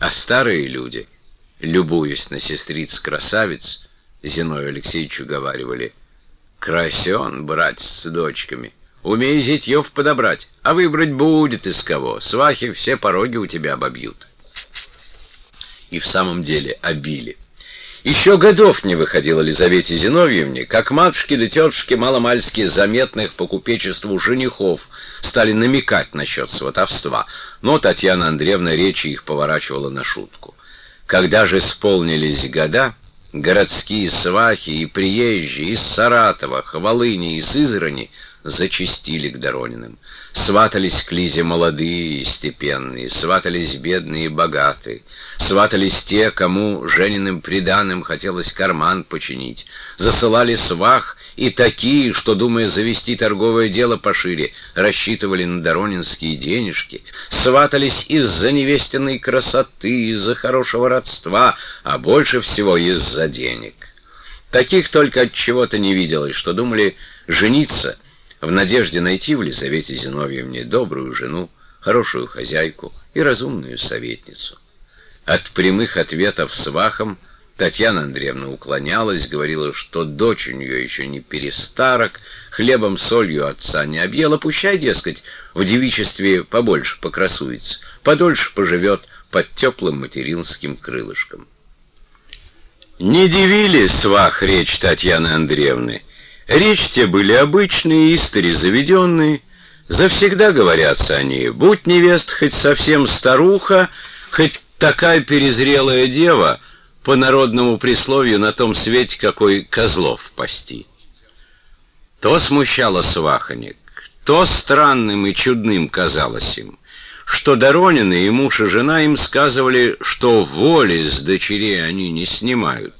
А старые люди, любуясь на сестриц-красавиц, Зиновию Алексеевичу говаривали, «Красен, брать с дочками, умей зятьев подобрать, а выбрать будет из кого, свахи все пороги у тебя обобьют». И в самом деле обили. Еще годов не выходило Лизавете Зиновьевне, как матушки да тетушки маломальски заметных по купечеству женихов стали намекать насчет сватовства, но Татьяна Андреевна речи их поворачивала на шутку. Когда же исполнились года, городские свахи и приезжие из Саратова, Хвалыни и Сызрани зачистили к Дорониным. Сватались к Лизе молодые и степенные, сватались бедные и богатые, сватались те, кому Жениным приданым хотелось карман починить, засылали свах и такие, что, думая завести торговое дело пошире, рассчитывали на доронинские денежки, сватались из-за невестиной красоты, из-за хорошего родства, а больше всего из-за денег. Таких только от чего-то не виделось, что думали жениться — в надежде найти в Лизавете Зиновьевне добрую жену, хорошую хозяйку и разумную советницу. От прямых ответов свахам Татьяна Андреевна уклонялась, говорила, что дочь у нее еще не перестарок, хлебом солью отца не объела, пущай, дескать, в девичестве побольше покрасуется, подольше поживет под теплым материнским крылышком. Не дивили свах речь Татьяны Андреевны, Речь те были обычные, истори заведенные. Завсегда говорятся они, будь невест хоть совсем старуха, хоть такая перезрелая дева, по народному присловию на том свете, какой козлов пасти. То смущало сваханик, то странным и чудным казалось им, что Доронины и муж и жена им сказывали, что воли с дочерей они не снимают.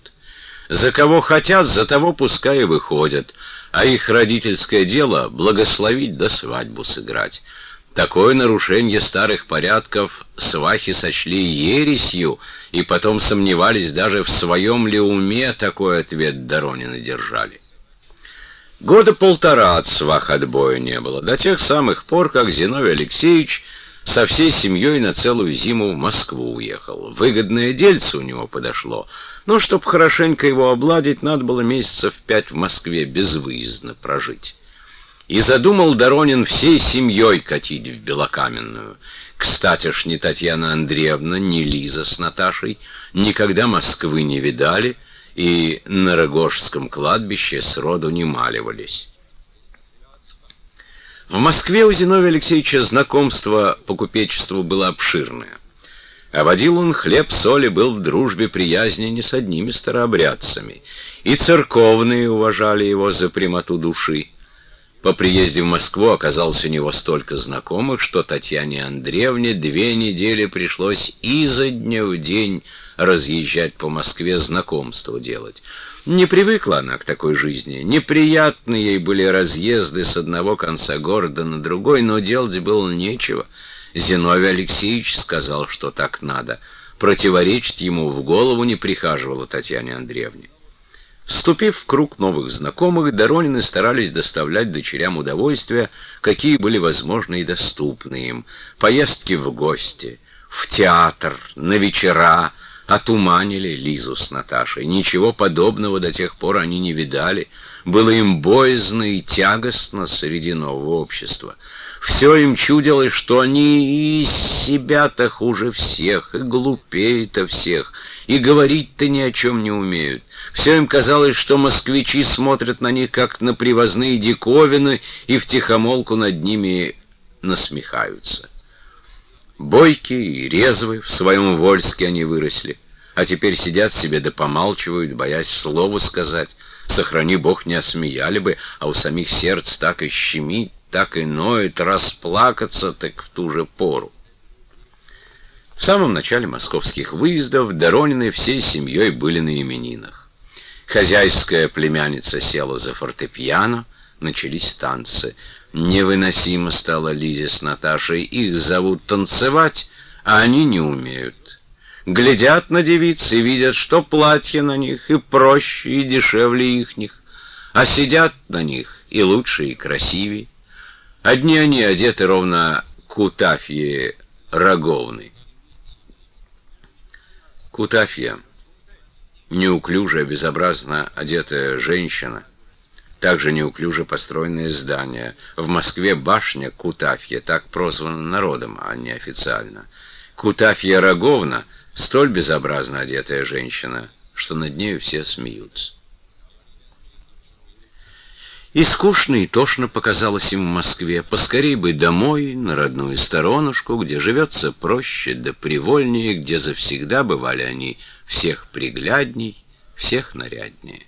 За кого хотят, за того пускай и выходят, а их родительское дело — благословить да свадьбу сыграть. Такое нарушение старых порядков свахи сочли ересью, и потом сомневались даже в своем ли уме такой ответ Доронина держали. Года полтора от свах отбоя не было, до тех самых пор, как Зиновий Алексеевич со всей семьей на целую зиму в Москву уехал. Выгодное дельце у него подошло, но чтоб хорошенько его обладить, надо было месяцев пять в Москве безвыездно прожить. И задумал Доронин всей семьей катить в Белокаменную. Кстати ж, ни Татьяна Андреевна, ни Лиза с Наташей никогда Москвы не видали и на Рогожском кладбище сроду не маливались. В Москве у Зиновия Алексеевича знакомство по купечеству было обширное. А водил он хлеб соли был в дружбе приязни не с одними старообрядцами, и церковные уважали его за прямоту души. По приезде в Москву оказалось у него столько знакомых, что Татьяне Андреевне две недели пришлось изо дня в день разъезжать по Москве знакомство делать. Не привыкла она к такой жизни. Неприятны ей были разъезды с одного конца города на другой, но делать было нечего. Зиновий Алексеевич сказал, что так надо. Противоречить ему в голову не прихаживала Татьяне Андреевне. Вступив в круг новых знакомых, Доронины старались доставлять дочерям удовольствия, какие были возможны и доступны им. Поездки в гости, в театр, на вечера, отуманили Лизу с Наташей. Ничего подобного до тех пор они не видали. Было им боязно и тягостно среди нового общества. Все им чудилось, что они и себя-то хуже всех, и глупее-то всех, и говорить-то ни о чем не умеют. Все им казалось, что москвичи смотрят на них, как на привозные диковины, и втихомолку над ними насмехаются. Бойкие и резвые, в своем Вольске они выросли, а теперь сидят себе да помалчивают, боясь слову сказать. Сохрани Бог, не осмеяли бы, а у самих сердц так и щемит, так и ноет, расплакаться так в ту же пору. В самом начале московских выездов Доронины всей семьей были на именинах. Хозяйская племянница села за фортепиано, начались танцы. Невыносимо стало Лизе с Наташей, их зовут танцевать, а они не умеют. Глядят на девиц и видят, что платье на них и проще, и дешевле ихних, а сидят на них и лучше, и красивее. Одни они одеты ровно к Утафье Роговны. Кутафья. Неуклюжая, безобразно одетая женщина. Также неуклюже построенное здание. В Москве башня Кутафья, так прозвана народом, а не официально. Кутафья Роговна — столь безобразно одетая женщина, что над нею все смеются. И скучно и тошно показалось им в Москве. Поскорей бы домой, на родную сторонушку, где живется проще да привольнее, где завсегда бывали они всех приглядней, всех наряднее.